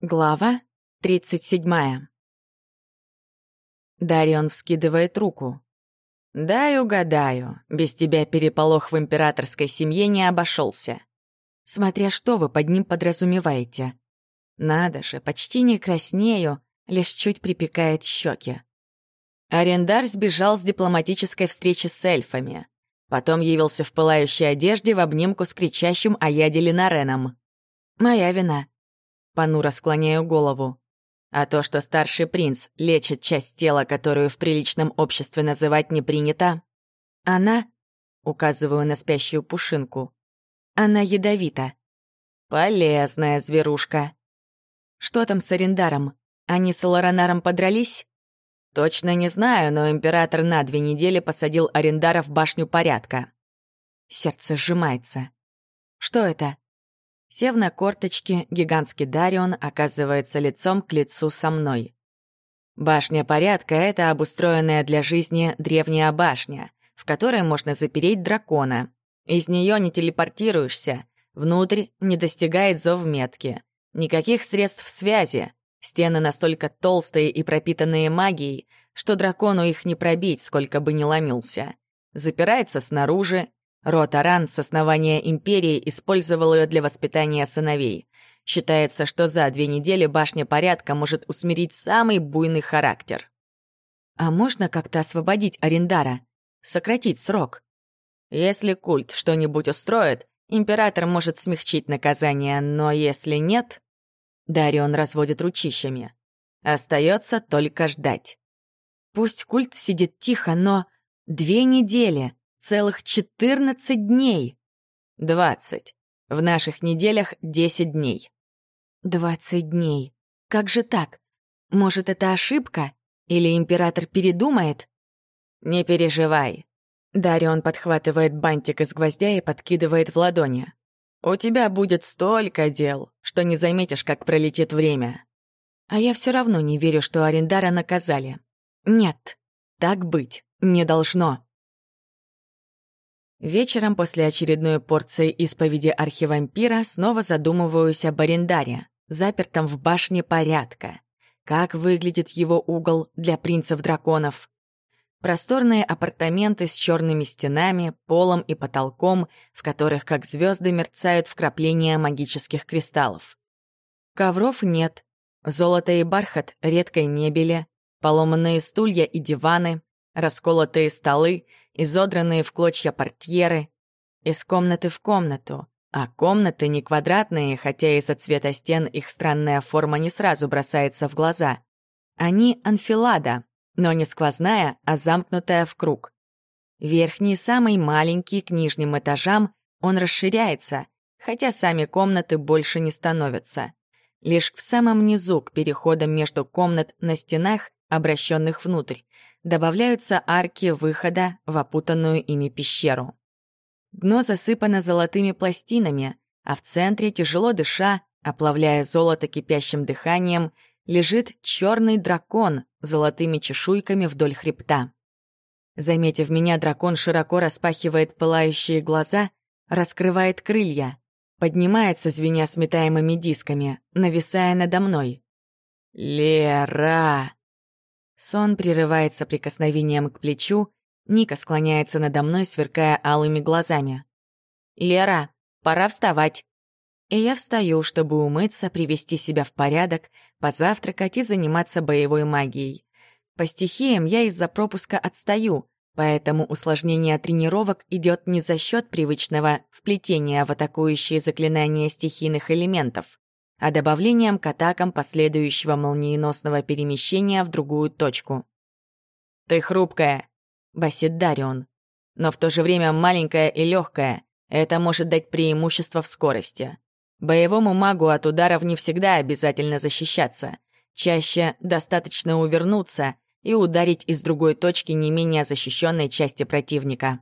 Глава 37. Дарион вскидывает руку. «Дай угадаю, без тебя переполох в императорской семье не обошелся. Смотря что вы под ним подразумеваете. Надо же, почти не краснею, лишь чуть припекает щеки. Арендар сбежал с дипломатической встречи с эльфами. Потом явился в пылающей одежде в обнимку с кричащим о яде Ленареном. Моя вина понуро склоняю голову. А то, что старший принц лечит часть тела, которую в приличном обществе называть не принято, она, указываю на спящую пушинку, она ядовита. Полезная зверушка. Что там с Арендаром? Они с Лоранаром подрались? Точно не знаю, но император на две недели посадил Арендара в башню порядка. Сердце сжимается. Что это? Сев на корточки, гигантский Дарион оказывается лицом к лицу со мной. Башня порядка — это обустроенная для жизни древняя башня, в которой можно запереть дракона. Из нее не телепортируешься, внутрь не достигает зов метки. Никаких средств связи. Стены настолько толстые и пропитанные магией, что дракону их не пробить, сколько бы ни ломился. Запирается снаружи, Род Аран с основания империи использовал ее для воспитания сыновей. Считается, что за две недели башня порядка может усмирить самый буйный характер. А можно как-то освободить Арендара? Сократить срок? Если культ что-нибудь устроит, император может смягчить наказание, но если нет... Дарион разводит ручищами. Остается только ждать. Пусть культ сидит тихо, но... Две недели! Целых 14 дней. 20. В наших неделях 10 дней. 20 дней. Как же так? Может, это ошибка? Или император передумает? Не переживай. Дарион подхватывает бантик из гвоздя и подкидывает в ладони. У тебя будет столько дел, что не заметишь, как пролетит время. А я все равно не верю, что Арендара наказали. Нет, так быть не должно. Вечером после очередной порции исповеди архивампира снова задумываюсь об арендаре, запертом в башне порядка. Как выглядит его угол для принцев-драконов? Просторные апартаменты с черными стенами, полом и потолком, в которых как звезды мерцают вкрапления магических кристаллов. Ковров нет, золото и бархат редкой мебели, поломанные стулья и диваны, расколотые столы — изодранные в клочья портьеры, из комнаты в комнату, а комнаты не квадратные, хотя из-за цвета стен их странная форма не сразу бросается в глаза. Они анфилада, но не сквозная, а замкнутая в круг. Верхний, самый маленький, к нижним этажам, он расширяется, хотя сами комнаты больше не становятся. Лишь в самом низу, к переходам между комнат на стенах, обращенных внутрь, добавляются арки выхода в опутанную ими пещеру. Дно засыпано золотыми пластинами, а в центре, тяжело дыша, оплавляя золото кипящим дыханием, лежит черный дракон с золотыми чешуйками вдоль хребта. Заметив меня, дракон широко распахивает пылающие глаза, раскрывает крылья, поднимается, звеня сметаемыми дисками, нависая надо мной. «Лера!» Сон прерывается прикосновением к плечу, Ника склоняется надо мной, сверкая алыми глазами. «Лера, пора вставать!» И я встаю, чтобы умыться, привести себя в порядок, позавтракать и заниматься боевой магией. По стихиям я из-за пропуска отстаю, поэтому усложнение тренировок идет не за счет привычного вплетения в атакующие заклинания стихийных элементов, а добавлением к атакам последующего молниеносного перемещения в другую точку. «Ты хрупкая», — басит Дарион, «но в то же время маленькая и легкая. Это может дать преимущество в скорости. Боевому магу от ударов не всегда обязательно защищаться. Чаще достаточно увернуться и ударить из другой точки не менее защищенной части противника.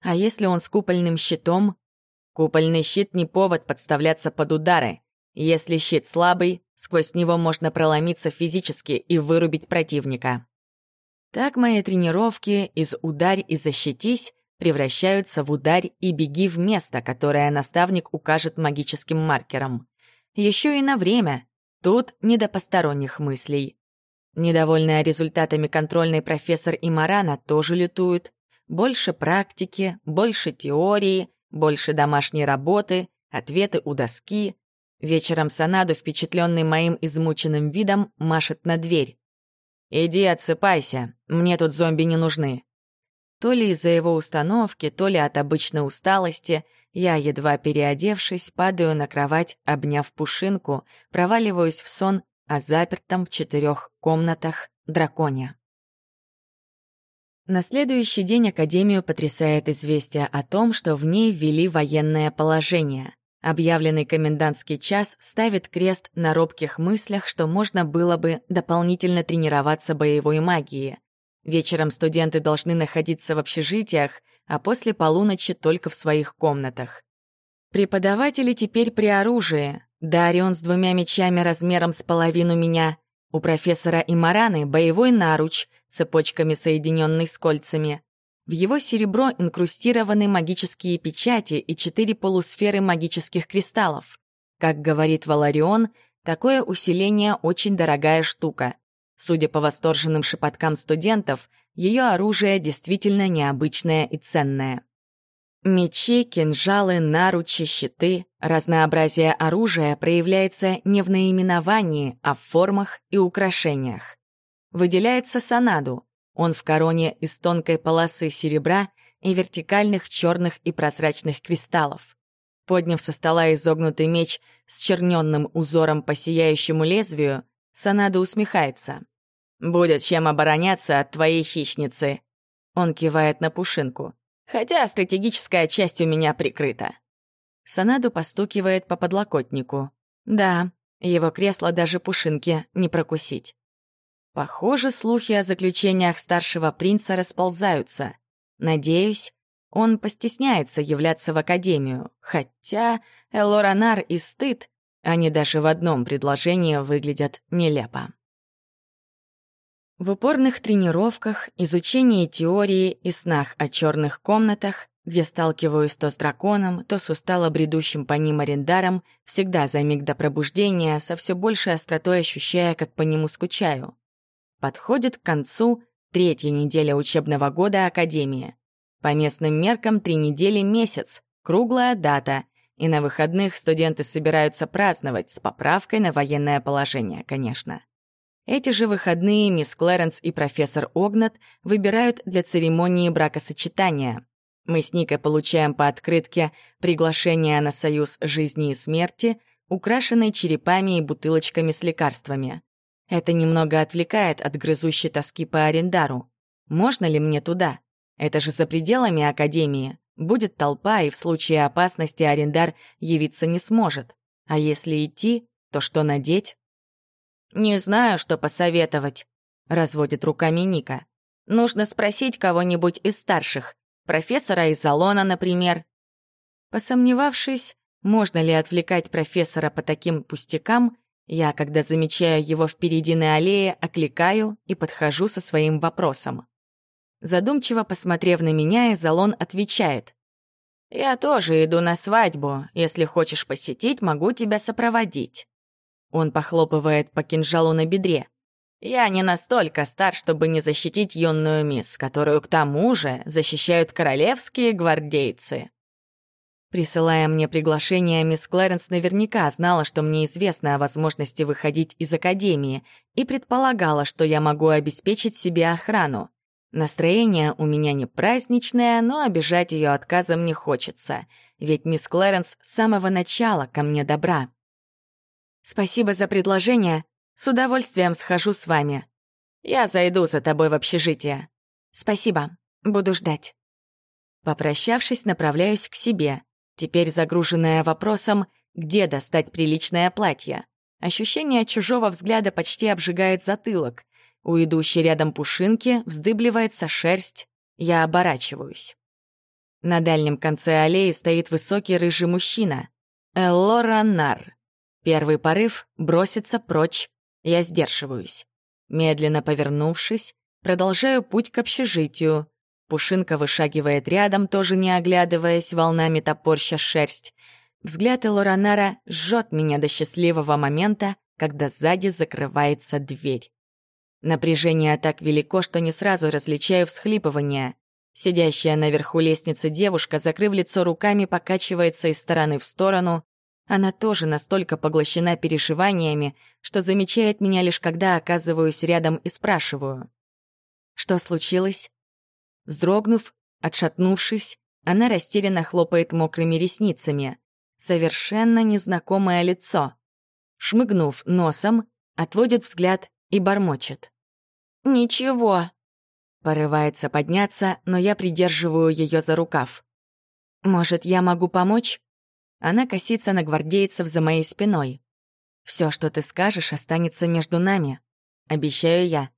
А если он с купольным щитом? Купольный щит не повод подставляться под удары. Если щит слабый, сквозь него можно проломиться физически и вырубить противника. Так мои тренировки из «ударь и защитись» превращаются в «ударь и беги в место», которое наставник укажет магическим маркером. Еще и на время, Тут не до посторонних мыслей. Недовольная результатами контрольной профессор Имарана тоже лютует. Больше практики, больше теории, больше домашней работы, ответы у доски. Вечером Санаду, впечатленный моим измученным видом, машет на дверь. «Иди отсыпайся, мне тут зомби не нужны». То ли из-за его установки, то ли от обычной усталости, я, едва переодевшись, падаю на кровать, обняв пушинку, проваливаюсь в сон о запертом в четырех комнатах драконе. На следующий день Академию потрясает известие о том, что в ней ввели военное положение. Объявленный комендантский час ставит крест на робких мыслях, что можно было бы дополнительно тренироваться боевой магии. Вечером студенты должны находиться в общежитиях, а после полуночи только в своих комнатах. Преподаватели теперь при оружии. Дарион с двумя мечами размером с половину меня. У профессора Имараны боевой наруч, цепочками соединенный с кольцами. В его серебро инкрустированы магические печати и четыре полусферы магических кристаллов. Как говорит Валарион, такое усиление очень дорогая штука. Судя по восторженным шепоткам студентов, ее оружие действительно необычное и ценное. Мечи, кинжалы, наручи, щиты. Разнообразие оружия проявляется не в наименовании, а в формах и украшениях. Выделяется санаду, он в короне из тонкой полосы серебра и вертикальных черных и прозрачных кристаллов. Подняв со стола изогнутый меч с черненным узором по сияющему лезвию, Санада усмехается. «Будет чем обороняться от твоей хищницы». Он кивает на пушинку. «Хотя стратегическая часть у меня прикрыта». Санаду постукивает по подлокотнику. Да, его кресло даже пушинки не прокусить. Похоже, слухи о заключениях старшего принца расползаются. Надеюсь, он постесняется являться в академию, хотя Элоранар и стыд, они даже в одном предложении выглядят нелепо. В упорных тренировках, изучении теории и снах о черных комнатах, где сталкиваюсь то с драконом, то с устало бредущим по ним арендаром, всегда за миг до пробуждения, со все большей остротой ощущая, как по нему скучаю. Подходит к концу третья неделя учебного года Академии. По местным меркам три недели — месяц, круглая дата, и на выходных студенты собираются праздновать с поправкой на военное положение, конечно. Эти же выходные мисс Клэренс и профессор Огнат выбирают для церемонии бракосочетания. Мы с Никой получаем по открытке приглашение на союз жизни и смерти, украшенный черепами и бутылочками с лекарствами. Это немного отвлекает от грызущей тоски по арендару. Можно ли мне туда? Это же за пределами Академии. Будет толпа, и в случае опасности арендар явиться не сможет. А если идти, то что надеть? «Не знаю, что посоветовать», — разводит руками Ника. «Нужно спросить кого-нибудь из старших. Профессора из салона, например». Посомневавшись, можно ли отвлекать профессора по таким пустякам, я, когда замечаю его впереди на аллее, окликаю и подхожу со своим вопросом. Задумчиво посмотрев на меня, Изолон отвечает. «Я тоже иду на свадьбу. Если хочешь посетить, могу тебя сопроводить». Он похлопывает по кинжалу на бедре. «Я не настолько стар, чтобы не защитить юную мисс, которую к тому же защищают королевские гвардейцы». Присылая мне приглашение, мисс Клэренс наверняка знала, что мне известно о возможности выходить из академии, и предполагала, что я могу обеспечить себе охрану. Настроение у меня не праздничное, но обижать ее отказом не хочется, ведь мисс Клэренс с самого начала ко мне добра. «Спасибо за предложение. С удовольствием схожу с вами. Я зайду за тобой в общежитие. Спасибо. Буду ждать». Попрощавшись, направляюсь к себе теперь загруженная вопросом, где достать приличное платье. Ощущение чужого взгляда почти обжигает затылок. У идущей рядом пушинки вздыбливается шерсть. Я оборачиваюсь. На дальнем конце аллеи стоит высокий рыжий мужчина. Эллора Нар. Первый порыв — броситься прочь. Я сдерживаюсь. Медленно повернувшись, продолжаю путь к общежитию. Пушинка вышагивает рядом, тоже не оглядываясь, волнами топорща шерсть. Взгляд Элоранара жжет меня до счастливого момента, когда сзади закрывается дверь. Напряжение так велико, что не сразу различаю всхлипывания. Сидящая наверху лестницы девушка, закрыв лицо руками, покачивается из стороны в сторону. Она тоже настолько поглощена перешиваниями, что замечает меня лишь когда оказываюсь рядом и спрашиваю. «Что случилось?» Вздрогнув, отшатнувшись, она растерянно хлопает мокрыми ресницами. Совершенно незнакомое лицо. Шмыгнув носом, отводит взгляд и бормочет. «Ничего». Порывается подняться, но я придерживаю ее за рукав. «Может, я могу помочь?» Она косится на гвардейцев за моей спиной. Все, что ты скажешь, останется между нами. Обещаю я.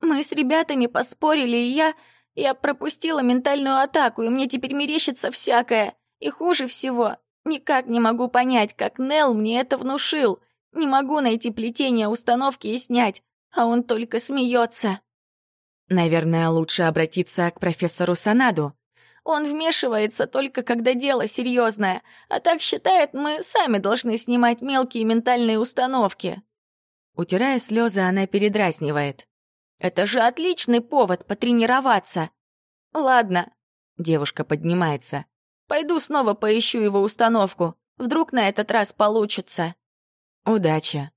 Мы с ребятами поспорили, и я... Я пропустила ментальную атаку, и мне теперь мерещится всякое. И хуже всего, никак не могу понять, как Нел мне это внушил. Не могу найти плетение установки и снять, а он только смеется. Наверное, лучше обратиться к профессору Санаду. Он вмешивается только когда дело серьезное, а так считает, мы сами должны снимать мелкие ментальные установки. Утирая слезы, она передразнивает. Это же отличный повод потренироваться. Ладно, девушка поднимается. Пойду снова поищу его установку. Вдруг на этот раз получится. Удачи.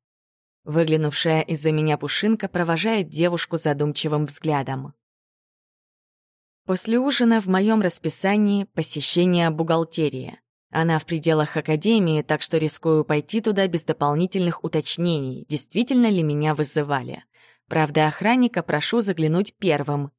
Выглянувшая из-за меня Пушинка провожает девушку задумчивым взглядом. После ужина в моем расписании посещение бухгалтерии. Она в пределах академии, так что рискую пойти туда без дополнительных уточнений, действительно ли меня вызывали. Правда, охранника прошу заглянуть первым.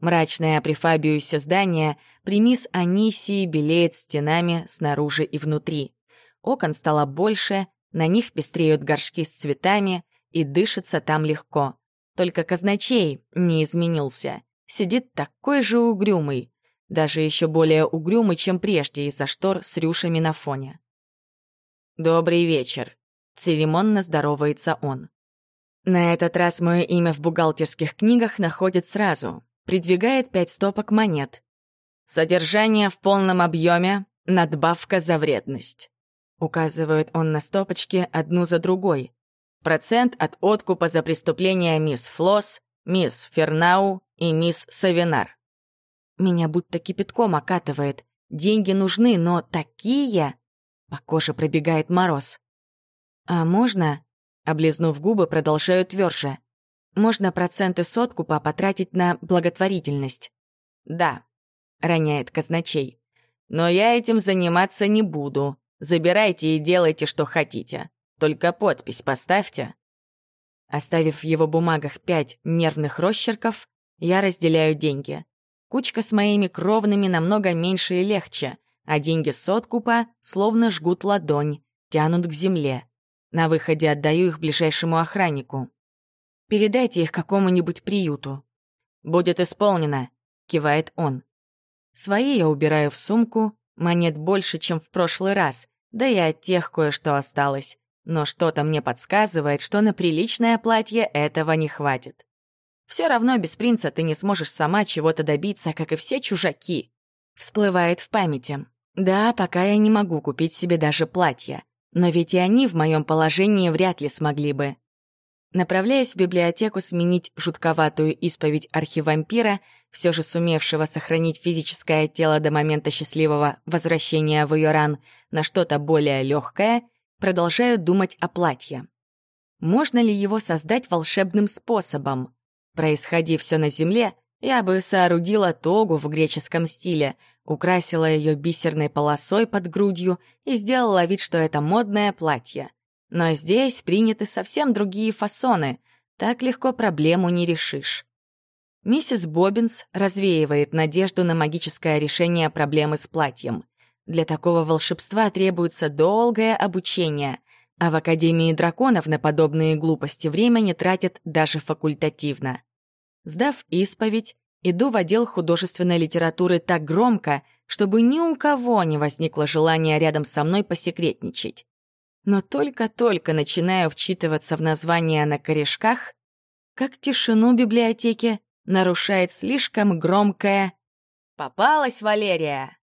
Мрачное при Фабиусе здание при мисс Анисии белеет стенами снаружи и внутри. Окон стало больше, на них пестреют горшки с цветами, и дышится там легко. Только казначей не изменился. Сидит такой же угрюмый. Даже еще более угрюмый, чем прежде из-за штор с рюшами на фоне. «Добрый вечер», — церемонно здоровается он. На этот раз мое имя в бухгалтерских книгах находит сразу. Придвигает пять стопок монет. Содержание в полном объеме, надбавка за вредность. Указывает он на стопочки одну за другой. Процент от откупа за преступления мисс Флосс, мисс Фернау и мисс Савинар. Меня будто кипятком окатывает. Деньги нужны, но такие... По коже пробегает мороз. А можно... Облизнув губы, продолжаю тверже. Можно проценты с откупа потратить на благотворительность. Да, роняет казначей. Но я этим заниматься не буду. Забирайте и делайте, что хотите. Только подпись поставьте». Оставив в его бумагах пять нервных росчерков, я разделяю деньги. Кучка с моими кровными намного меньше и легче, а деньги с откупа словно жгут ладонь, тянут к земле. На выходе отдаю их ближайшему охраннику. «Передайте их какому-нибудь приюту». «Будет исполнено», — кивает он. Свои я убираю в сумку, монет больше, чем в прошлый раз, да и от тех кое-что осталось. Но что-то мне подсказывает, что на приличное платье этого не хватит. Все равно без принца ты не сможешь сама чего-то добиться, как и все чужаки. Всплывает в памяти. Да, пока я не могу купить себе даже платье. Но ведь и они в моем положении вряд ли смогли бы. Направляясь в библиотеку сменить жутковатую исповедь архивампира, все же сумевшего сохранить физическое тело до момента счастливого возвращения в Йоран на что-то более легкое, продолжаю думать о платье. Можно ли его создать волшебным способом? Происходи все на земле, я бы соорудила тогу в греческом стиле, украсила ее бисерной полосой под грудью и сделала вид, что это модное платье. Но здесь приняты совсем другие фасоны, так легко проблему не решишь. Миссис Боббинс развеивает надежду на магическое решение проблемы с платьем. Для такого волшебства требуется долгое обучение, а в Академии драконов на подобные глупости время не тратят даже факультативно. Сдав исповедь, иду в отдел художественной литературы так громко, чтобы ни у кого не возникло желания рядом со мной посекретничать но только-только начинаю вчитываться в названия на корешках, как тишину библиотеки нарушает слишком громкое «Попалась, Валерия!»